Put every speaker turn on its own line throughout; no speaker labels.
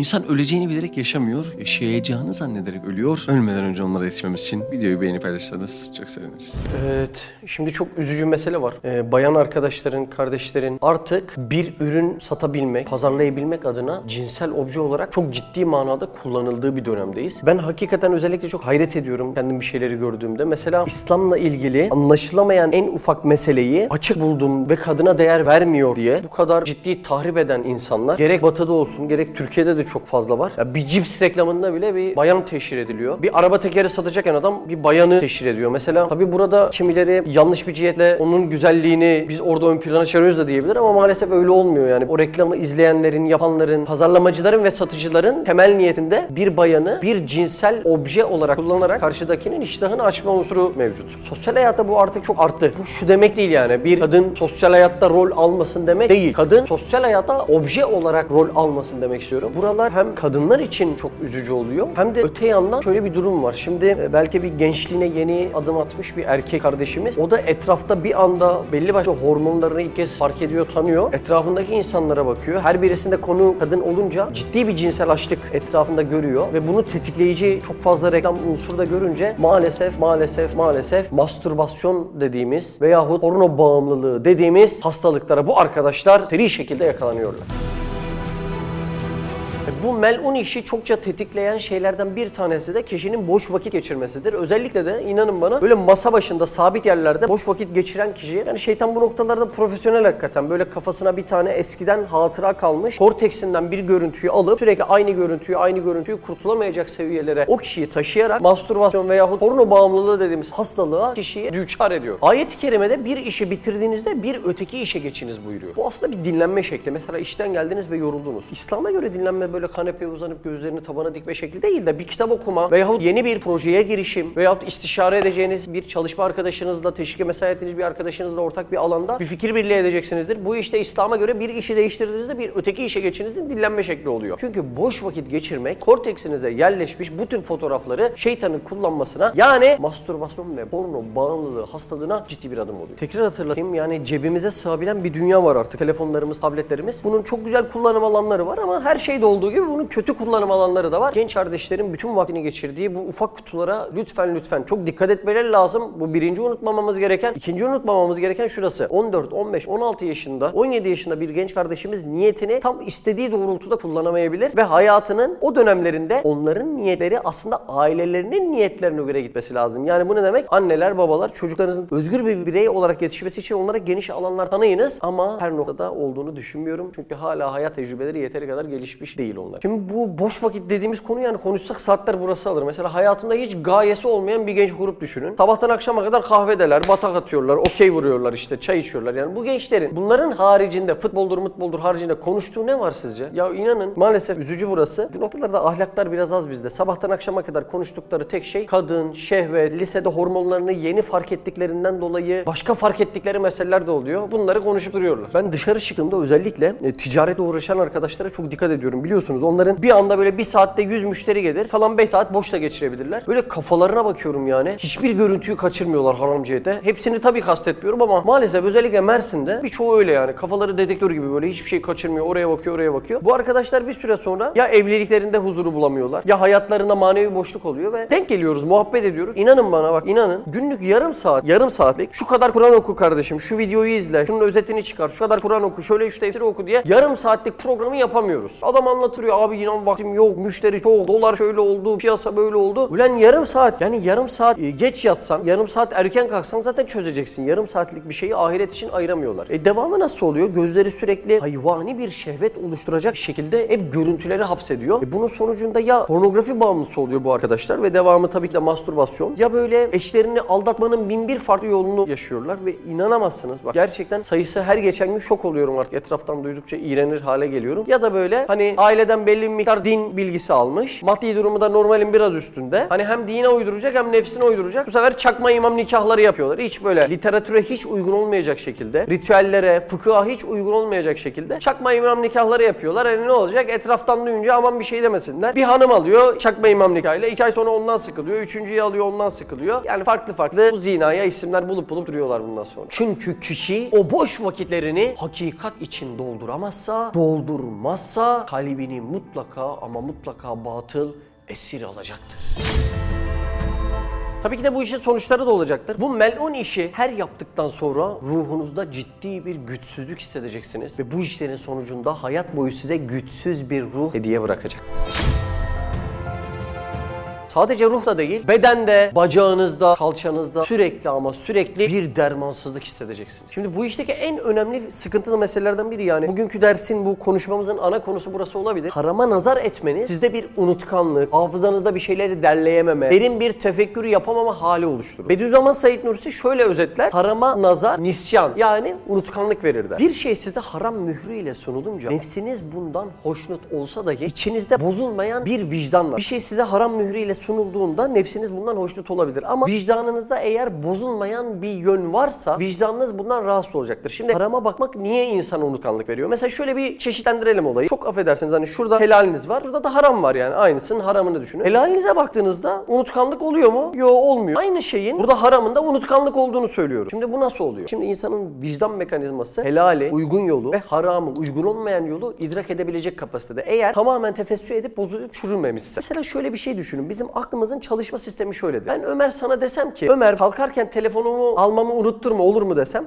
İnsan öleceğini bilerek yaşamıyor, yaşayacağını zannederek ölüyor. Ölmeden önce onlara yetişmemiz için videoyu beğenip paylaşırsanız çok seviniriz.
Evet, şimdi çok üzücü mesele var. Ee, bayan arkadaşların, kardeşlerin artık bir ürün satabilmek, pazarlayabilmek adına cinsel obje olarak çok ciddi manada kullanıldığı bir dönemdeyiz. Ben hakikaten özellikle çok hayret ediyorum kendim bir şeyleri gördüğümde. Mesela İslam'la ilgili anlaşılamayan en ufak meseleyi açık buldum ve kadına değer vermiyor diye bu kadar ciddi tahrip eden insanlar gerek batıda olsun gerek Türkiye'de de çok fazla var. Ya bir cips reklamında bile bir bayan teşhir ediliyor. Bir araba tekeri satacakken adam bir bayanı teşhir ediyor. Mesela tabi burada kimileri yanlış bir cihetle onun güzelliğini biz orada ön plana çıkarıyoruz da diyebilir ama maalesef öyle olmuyor yani. O reklamı izleyenlerin, yapanların, pazarlamacıların ve satıcıların temel niyetinde bir bayanı bir cinsel obje olarak kullanarak karşıdakinin iştahını açma unsuru mevcut. Sosyal hayatta bu artık çok arttı. Bu şu demek değil yani. Bir kadın sosyal hayatta rol almasın demek değil. Kadın sosyal hayatta obje olarak rol almasın demek istiyorum. Buralar hem kadınlar için çok üzücü oluyor hem de öte yandan şöyle bir durum var. Şimdi e, belki bir gençliğine yeni adım atmış bir erkek kardeşimiz. O da etrafta bir anda belli başlı hormonlarını ilk kez fark ediyor, tanıyor. Etrafındaki insanlara bakıyor. Her birisinde konu kadın olunca ciddi bir cinsel açlık etrafında görüyor ve bunu tetikleyici çok fazla reklam unsuru da görünce maalesef maalesef maalesef mastürbasyon dediğimiz veyahut porno bağımlılığı dediğimiz hastalıklara bu arkadaşlar seri şekilde yakalanıyorlar. happen. Bu melun işi çokça tetikleyen şeylerden bir tanesi de kişinin boş vakit geçirmesidir. Özellikle de inanın bana böyle masa başında sabit yerlerde boş vakit geçiren kişi yani şeytan bu noktalarda profesyonel hakikaten böyle kafasına bir tane eskiden hatıra kalmış korteksinden bir görüntüyü alıp sürekli aynı görüntüyü aynı görüntüyü kurtulamayacak seviyelere o kişiyi taşıyarak mastürbasyon veyahut porno bağımlılığı dediğimiz hastalığa kişiyi düçar ediyor. Ayet-i kerimede bir işi bitirdiğinizde bir öteki işe geçiniz buyuruyor. Bu aslında bir dinlenme şekli. Mesela işten geldiniz ve yoruldunuz. İslam'a göre dinlenme böyle kanepeye uzanıp gözlerini tabana dikme şekli değil de bir kitap okuma veyahut yeni bir projeye girişim veyahut istişare edeceğiniz bir çalışma arkadaşınızla, teşvike mesai ettiğiniz bir arkadaşınızla ortak bir alanda bir fikir birliği edeceksinizdir. Bu işte İslam'a göre bir işi değiştirdiğinizde bir öteki işe geçinizin dinlenme şekli oluyor. Çünkü boş vakit geçirmek korteksinize yerleşmiş bu tür fotoğrafları şeytanın kullanmasına yani mastürbasyon ve porno bağımlılığı hastalığına ciddi bir adım oluyor. Tekrar hatırlatayım yani cebimize sığabilen bir dünya var artık. Telefonlarımız, tabletlerimiz. Bunun çok güzel kullanım alanları var ama her şeyde olduğu gibi bunun kötü kullanım alanları da var. Genç kardeşlerin bütün vaktini geçirdiği bu ufak kutulara lütfen lütfen çok dikkat etmeleri lazım. Bu birinci unutmamamız gereken. ikinci unutmamamız gereken şurası. 14, 15, 16 yaşında, 17 yaşında bir genç kardeşimiz niyetini tam istediği doğrultuda kullanamayabilir ve hayatının o dönemlerinde onların niyetleri aslında ailelerinin niyetlerine göre gitmesi lazım. Yani bu ne demek? Anneler, babalar çocuklarınızın özgür bir birey olarak yetişmesi için onlara geniş alanlar tanıyınız ama her noktada olduğunu düşünmüyorum. Çünkü hala hayat tecrübeleri yeteri kadar gelişmiş değil onlar. Şimdi bu boş vakit dediğimiz konu yani konuşsak saatler burası alır. Mesela hayatında hiç gayesi olmayan bir genç grup düşünün. Sabahtan akşama kadar kahvedeler, batak atıyorlar, okey vuruyorlar işte, çay içiyorlar. Yani bu gençlerin bunların haricinde futboldur, mutboldur haricinde konuştuğu ne var sizce? Ya inanın maalesef üzücü burası. Bu noktalarda ahlaklar biraz az bizde. Sabahtan akşama kadar konuştukları tek şey kadın, şehvet, lisede hormonlarını yeni fark ettiklerinden dolayı başka fark ettikleri meseleler de oluyor. Bunları konuşup duruyorlar. Ben dışarı çıktığımda özellikle e, ticaretle uğraşan arkadaşlara çok dikkat ediyorum. Biliyorsunuz onların bir anda böyle bir saatte 100 müşteri gelir. Kalan 5 saat boşta geçirebilirler. Böyle kafalarına bakıyorum yani. Hiçbir görüntüyü kaçırmıyorlar haramciyete. Hepsini tabii kastetmiyorum ama maalesef özellikle Mersin'de birçoğu öyle yani. Kafaları dedektör gibi böyle hiçbir şey kaçırmıyor. Oraya bakıyor, oraya bakıyor. Bu arkadaşlar bir süre sonra ya evliliklerinde huzuru bulamıyorlar ya hayatlarında manevi boşluk oluyor ve denk geliyoruz, muhabbet ediyoruz. İnanın bana bak inanın. Günlük yarım saat, yarım saatlik şu kadar Kur'an oku kardeşim, şu videoyu izle, şunun özetini çıkar, şu kadar Kur'an oku, şöyle üç tefsir oku diye yarım saatlik programı yapamıyoruz. Adam anlatıyor abi inan vaktim yok, müşteri çok, dolar şöyle oldu, piyasa böyle oldu. Ulan yarım saat yani yarım saat e, geç yatsan, yarım saat erken kalksan zaten çözeceksin. Yarım saatlik bir şeyi ahiret için ayıramıyorlar. E devamı nasıl oluyor? Gözleri sürekli hayvani bir şehvet oluşturacak şekilde hep görüntüleri hapsediyor. E bunun sonucunda ya pornografi bağımlısı oluyor bu arkadaşlar ve devamı tabii ki de mastürbasyon. Ya böyle eşlerini aldatmanın bin bir farklı yolunu yaşıyorlar ve inanamazsınız. Bak gerçekten sayısı her geçen gün şok oluyorum artık. Etraftan duydukça iğrenir hale geliyorum. Ya da böyle hani aileden belli bir miktar din bilgisi almış. Maddi durumu da normalin biraz üstünde. Hani hem dine uyduracak hem nefsine uyduracak. Bu sefer çakma imam nikahları yapıyorlar. Hiç böyle literatüre hiç uygun olmayacak şekilde, ritüellere, fıkıha hiç uygun olmayacak şekilde çakma imam nikahları yapıyorlar. Hani ne olacak? Etraftan duyunca aman bir şey demesinler. Bir hanım alıyor çakma imam nikahıyla. iki ay sonra ondan sıkılıyor. Üçüncüyü alıyor ondan sıkılıyor. Yani farklı farklı bu zinaya isimler bulup bulup duruyorlar bundan sonra. Çünkü kişi o boş vakitlerini hakikat için dolduramazsa, doldurmazsa kalbini mutlaka ama mutlaka batıl esir alacaktır. Tabii ki de bu işin sonuçları da olacaktır. Bu melun işi her yaptıktan sonra ruhunuzda ciddi bir güçsüzlük hissedeceksiniz. Ve bu işlerin sonucunda hayat boyu size güçsüz bir ruh hediye bırakacak. Sadece ruhla değil, bedende, bacağınızda, kalçanızda sürekli ama sürekli bir dermansızlık hissedeceksiniz. Şimdi bu işteki en önemli sıkıntılı meselelerden biri yani bugünkü dersin bu konuşmamızın ana konusu burası olabilir. Harama nazar etmeniz sizde bir unutkanlık, hafızanızda bir şeyleri derleyememe, derin bir tefekkürü yapamama hali oluşturur. Bediüzzaman Said Nursi şöyle özetler. Harama nazar, nisyan yani unutkanlık verir der. Bir şey size haram mührüyle sunulunca nefsiniz bundan hoşnut olsa dahi içinizde bozulmayan bir vicdan var. Bir şey size haram mührüyle sunulduğunda nefsiniz bundan hoşnut olabilir. Ama vicdanınızda eğer bozulmayan bir yön varsa vicdanınız bundan rahatsız olacaktır. Şimdi harama bakmak niye insana unutkanlık veriyor? Mesela şöyle bir çeşitlendirelim olayı. Çok affedersiniz hani şurada helaliniz var, şurada da haram var yani. Aynısının haramını düşünün. Helalinize baktığınızda unutkanlık oluyor mu? Yok olmuyor. Aynı şeyin burada haramında unutkanlık olduğunu söylüyorum. Şimdi bu nasıl oluyor? Şimdi insanın vicdan mekanizması helali, uygun yolu ve haramı, uygun olmayan yolu idrak edebilecek kapasitede. Eğer tamamen tefessü edip bozulup çürümemişse. Mesela şöyle bir şey düşünün. Bizim aklımızın çalışma sistemi şöyledir. Ben Ömer sana desem ki Ömer kalkarken telefonumu almamı unutturma olur mu desem?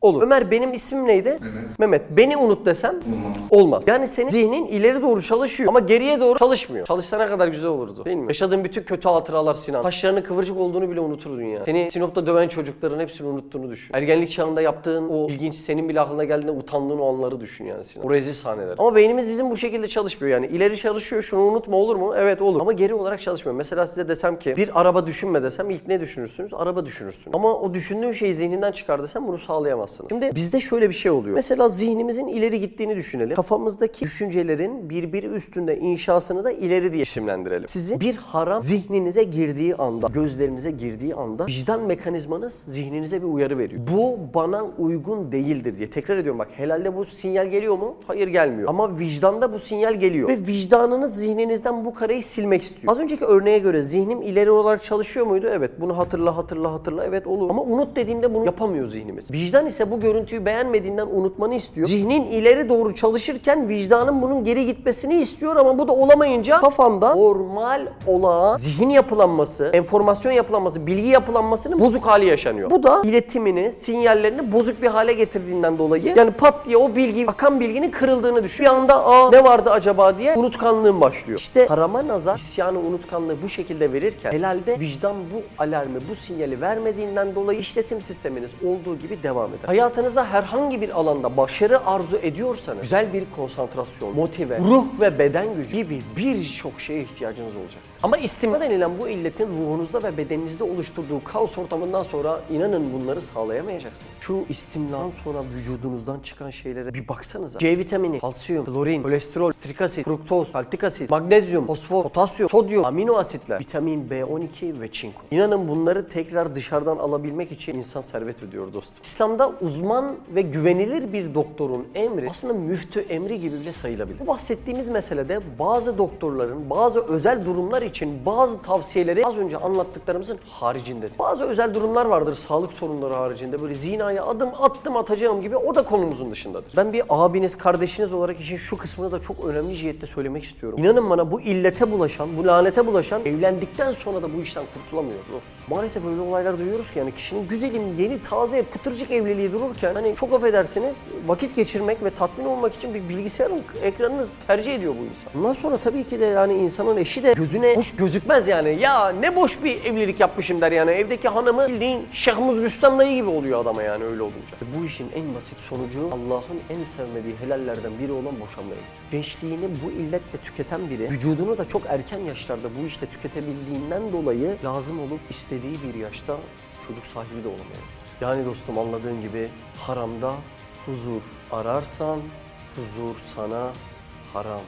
Olur. Olur. Ömer benim ismim neydi? Mehmet. Mehmet. Beni unut desem? Olmaz. Olmaz. Yani senin zihnin ileri doğru çalışıyor ama geriye doğru çalışmıyor. Çalışsa ne kadar güzel olurdu değil mi? Yaşadığın bütün kötü hatıralar Sinan. Kaşlarının kıvırcık olduğunu bile unuturdun ya. Seni Sinop'ta döven çocukların hepsini unuttuğunu düşün. Ergenlik çağında yaptığın o ilginç senin bile aklına geldiğinde utandığın o anları düşün yani Sinan. O rezil sahneler. Ama beynimiz bizim bu şekilde çalışmıyor yani. İleri çalışıyor şunu unutma olur mu? Evet olur. Ama geri olarak çalışmıyor. Mesela size desem ki bir araba düşünme desem ilk ne düşünürsünüz? Araba düşünürsünüz. Ama o düşündüğün şeyi zihninden çıkar desem bunu sağlayamazsınız. Şimdi bizde şöyle bir şey oluyor. Mesela zihnimizin ileri gittiğini düşünelim. Kafamızdaki düşüncelerin birbiri üstünde inşasını da ileri diye isimlendirelim. Sizin bir haram zihninize girdiği anda, gözlerinize girdiği anda vicdan mekanizmanız zihninize bir uyarı veriyor. Bu bana uygun değildir diye. Tekrar ediyorum bak helalde bu sinyal geliyor mu? Hayır gelmiyor. Ama vicdanda bu sinyal geliyor. Ve vicdanınız zihninizden bu kareyi silmek istiyor. Az önceki örneğe göre zihnim ileri olarak çalışıyor muydu? Evet. Bunu hatırla hatırla hatırla. Evet olur. Ama unut dediğimde bunu yapamıyor zihnimiz. Vicdan ise bu görüntüyü beğenmediğinden unutmanı istiyor. Zihnin ileri doğru çalışırken vicdanın bunun geri gitmesini istiyor ama bu da olamayınca kafanda normal olağan zihin yapılanması, enformasyon yapılanması, bilgi yapılanmasının bozuk hali yaşanıyor. Bu da iletimini, sinyallerini bozuk bir hale getirdiğinden dolayı yani pat diye o bilgi, akan bilginin kırıldığını düşün. Bir anda aa ne vardı acaba diye unutkanlığın başlıyor. İşte harama nazar isyanı unutkanlığı bu şekilde verirken helalde vicdan bu alarmı, bu sinyali vermediğinden dolayı işletim sisteminiz olduğu gibi devam eder. Hayatınızda herhangi bir alanda başarı arzu ediyorsanız güzel bir konsantrasyon, motive, ruh ve beden gücü gibi birçok şeye ihtiyacınız olacak. Ama istimna denilen bu illetin ruhunuzda ve bedeninizde oluşturduğu kaos ortamından sonra inanın bunları sağlayamayacaksınız. Şu istimnadan sonra vücudunuzdan çıkan şeylere bir baksanıza. C vitamini, kalsiyum, klorin, kolesterol, strik asit, fruktoz, saltik asit, magnezyum, fosfor, potasyum, sodyum, amino asitler, vitamin B12 ve çinko. İnanın bunları tekrar dışarıdan alabilmek için insan servet ödüyor dostum. İslam'da uzman ve güvenilir bir doktorun emri aslında müftü emri gibi bile sayılabilir. Bu bahsettiğimiz meselede bazı doktorların bazı özel durumlar için bazı tavsiyeleri az önce anlattıklarımızın haricindedir. Bazı özel durumlar vardır sağlık sorunları haricinde böyle zinaya adım attım atacağım gibi o da konumuzun dışındadır. Ben bir abiniz, kardeşiniz olarak işin şu kısmını da çok önemli cihette söylemek istiyorum. İnanın bana bu illete bulaşan, bu lanete bulaşan evlendikten sonra da bu işten kurtulamıyor dost. Maalesef öyle olaylar duyuyoruz ki yani kişinin güzelim, yeni, taze, pıtırcık evliliği dururken hani çok affedersiniz vakit geçirmek ve tatmin olmak için bir bilgisayarın ekranını tercih ediyor bu insan. Bundan sonra tabii ki de yani insanın eşi de gözüne hoş gözükmez yani. Ya ne boş bir evlilik yapmışım der yani. Evdeki hanımı bildiğin Şahmuz Rüstem dayı gibi oluyor adama yani öyle olunca. Bu işin en basit sonucu Allah'ın en sevmediği helallerden biri olan boşanmaya gidiyor. Gençliğini bu illetle tüketen biri vücudunu da çok erken yaşlarda bu işte tüketebildiğinden dolayı lazım olup istediği bir yaşta çocuk sahibi de olamayabilir. Yani dostum anladığın gibi haramda huzur ararsan huzur sana haram.